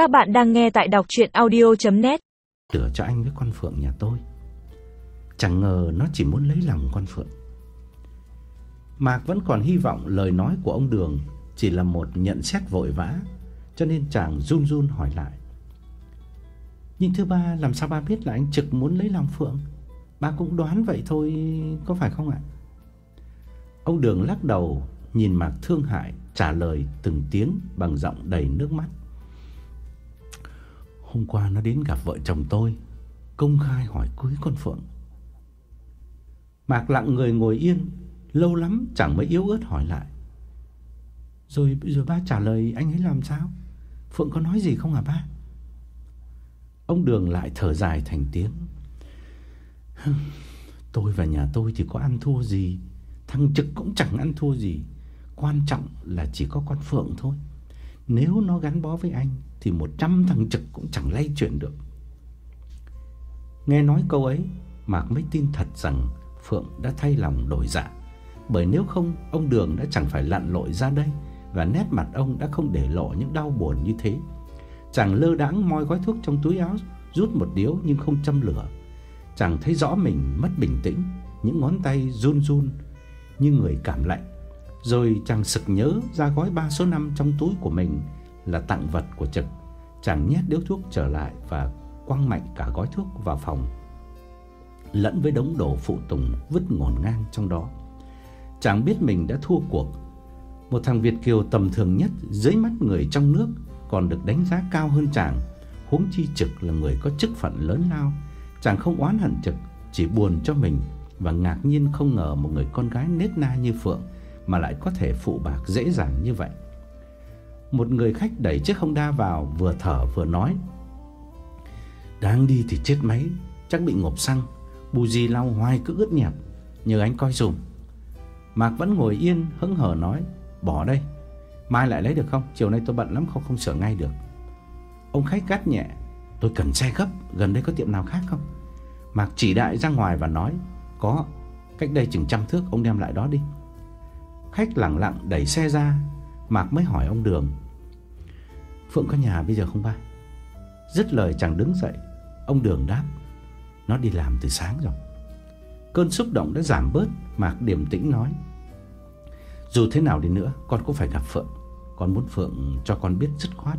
Các bạn đang nghe tại đọc audio net Tửa cho anh với con Phượng nhà tôi. Chẳng ngờ nó chỉ muốn lấy lòng con Phượng. Mạc vẫn còn hy vọng lời nói của ông Đường chỉ là một nhận xét vội vã, cho nên chàng run run hỏi lại. Nhưng thứ ba, làm sao ba biết là anh trực muốn lấy lòng Phượng? Ba cũng đoán vậy thôi, có phải không ạ? Ông Đường lắc đầu, nhìn Mạc thương hại, trả lời từng tiếng bằng giọng đầy nước mắt. Hôm qua nó đến gặp vợ chồng tôi, công khai hỏi cưới con Phượng. Mạc lặng người ngồi yên, lâu lắm chẳng mới yếu ớt hỏi lại. Rồi rồi ba trả lời anh ấy làm sao? Phượng có nói gì không hả ba? Ông Đường lại thở dài thành tiếng. Tôi và nhà tôi thì có ăn thua gì, thằng Trực cũng chẳng ăn thua gì, quan trọng là chỉ có con Phượng thôi. Nếu nó gắn bó với anh thì một trăm thằng Trực cũng chẳng lay chuyển được. Nghe nói câu ấy, Mạc mới tin thật rằng Phượng đã thay lòng đổi dạ. Bởi nếu không, ông Đường đã chẳng phải lặn lội ra đây và nét mặt ông đã không để lộ những đau buồn như thế. Chàng lơ đãng moi gói thuốc trong túi áo, rút một điếu nhưng không châm lửa. Chàng thấy rõ mình mất bình tĩnh, những ngón tay run run như người cảm lạnh. Rồi chàng sực nhớ ra gói ba số 5 trong túi của mình là tặng vật của Trực. Chàng nhét điếu thuốc trở lại và quăng mạnh cả gói thuốc vào phòng. Lẫn với đống đồ phụ tùng vứt ngổn ngang trong đó. Chàng biết mình đã thua cuộc. Một thằng Việt kiều tầm thường nhất dưới mắt người trong nước còn được đánh giá cao hơn chàng, huống chi Trực là người có chức phận lớn lao. Chàng không oán hận Trực, chỉ buồn cho mình và ngạc nhiên không ngờ một người con gái nết na như Phượng mà lại có thể phụ bạc dễ dàng như vậy. Một người khách đẩy chiếc Honda vào, vừa thở vừa nói: "Đang đi thì chết máy, chắc bị ngộp xăng, buji lau hoài cứ ướt nhẹp, nhờ anh coi dùm." Mạc vẫn ngồi yên hững hờ nói: "Bỏ đây, mai lại lấy được không? Chiều nay tôi bận lắm không không sửa ngay được." Ông khách gắt nhẹ: "Tôi cần xe gấp, gần đây có tiệm nào khác không?" Mạc chỉ đại ra ngoài và nói: "Có, cách đây chừng trăm thước, ông đem lại đó đi." Khách lặng lặng đẩy xe ra, Mạc mới hỏi ông Đường: "Phượng có nhà bây giờ không ba?" Dứt lời chàng đứng dậy, ông Đường đáp: "Nó đi làm từ sáng rồi." Cơn xúc động đã giảm bớt, Mạc điềm tĩnh nói: "Dù thế nào đi nữa, con cũng phải gặp Phượng. Con muốn Phượng cho con biết dứt khoát.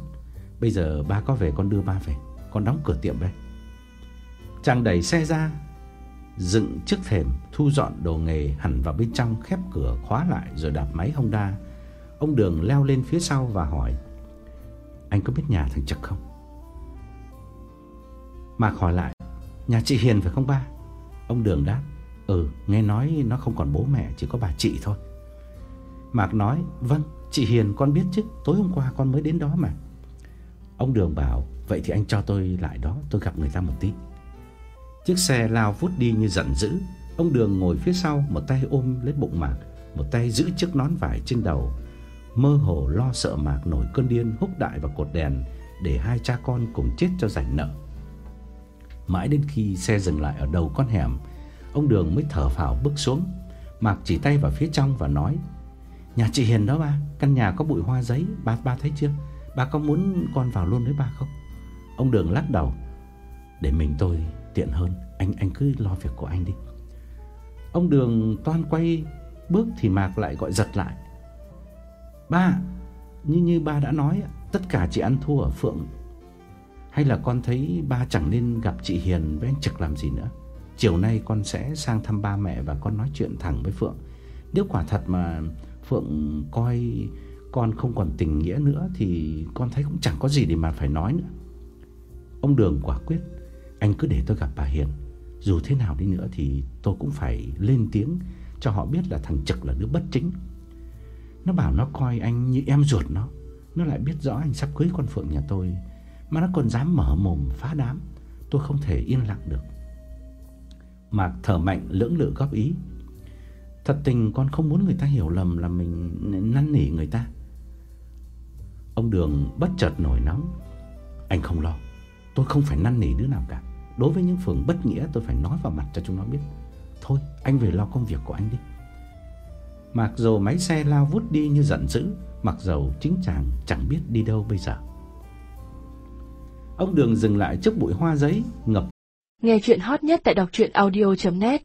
Bây giờ ba có về con đưa ba về, con đóng cửa tiệm đây." Chàng đẩy xe ra, dựng chiếc thềm, thu dọn đồ nghề hẳn vào bên trong, khép cửa khóa lại rồi đạp máy Honda. Ông Đường leo lên phía sau và hỏi: "Anh có biết nhà thằng Trực không?" Mạc hỏi lại: "Nhà chị Hiền phải không ba?" Ông Đường đáp: "Ừ, nghe nói nó không còn bố mẹ, chỉ có bà chị thôi." Mạc nói: "Vâng, chị Hiền con biết chứ, tối hôm qua con mới đến đó mà." Ông Đường bảo: "Vậy thì anh cho tôi lại đó, tôi gặp người ta một tí." Chiếc xe lao vút đi như giận dữ. Ông Đường ngồi phía sau, một tay ôm lấy bụng Mạc, một tay giữ chiếc nón vải trên đầu, mơ hồ lo sợ Mạc nổi cơn điên húc đại vào cột đèn để hai cha con cùng chết cho rảnh nợ. Mãi đến khi xe dừng lại ở đầu con hẻm, ông Đường mới thở phào bước xuống. Mạc chỉ tay vào phía trong và nói: "Nhà chị Hiền đó ba, căn nhà có bụi hoa giấy, ba ba thấy chưa? Ba có muốn con vào luôn với ba không?" Ông Đường lắc đầu: "Để mình tôi tiện hơn, anh anh cứ lo việc của anh đi." Ông Đường toan quay bước thì Mạc lại gọi giật lại. "Ba, như như ba đã nói, tất cả chị ăn thua ở Phượng. Hay là con thấy ba chẳng nên gặp chị Hiền với anh Trực làm gì nữa. Chiều nay con sẽ sang thăm ba mẹ và con nói chuyện thẳng với Phượng. Nếu quả thật mà Phượng coi con không còn tình nghĩa nữa thì con thấy cũng chẳng có gì để mà phải nói nữa." Ông Đường quả quyết, anh cứ để tôi gặp bà Hiền. Dù thế nào đi nữa thì tôi cũng phải lên tiếng cho họ biết là thằng Trực là đứa bất chính. Nó bảo nó coi anh như em ruột nó. Nó lại biết rõ anh sắp cưới con Phượng nhà tôi, mà nó còn dám mở mồm phá đám. Tôi không thể yên lặng được. Mạc thở mạnh, lưỡng lự góp ý. Thật tình con không muốn người ta hiểu lầm là mình năn nỉ người ta. Ông Đường bất chợt nổi nóng. Anh không lo. Tôi không phải năn nỉ đứa nào cả. Đối với những phường bất nghĩa tôi phải nói vào mặt cho chúng nó biết. Thôi, anh về lo công việc của anh đi. Mặc dù máy xe lao vút đi như giận dữ, mặc dầu chính chàng chẳng biết đi đâu bây giờ. Ông Đường dừng lại trước bụi hoa giấy ngập. Nghe chuyện hot nhất tại đọc truyện audio.net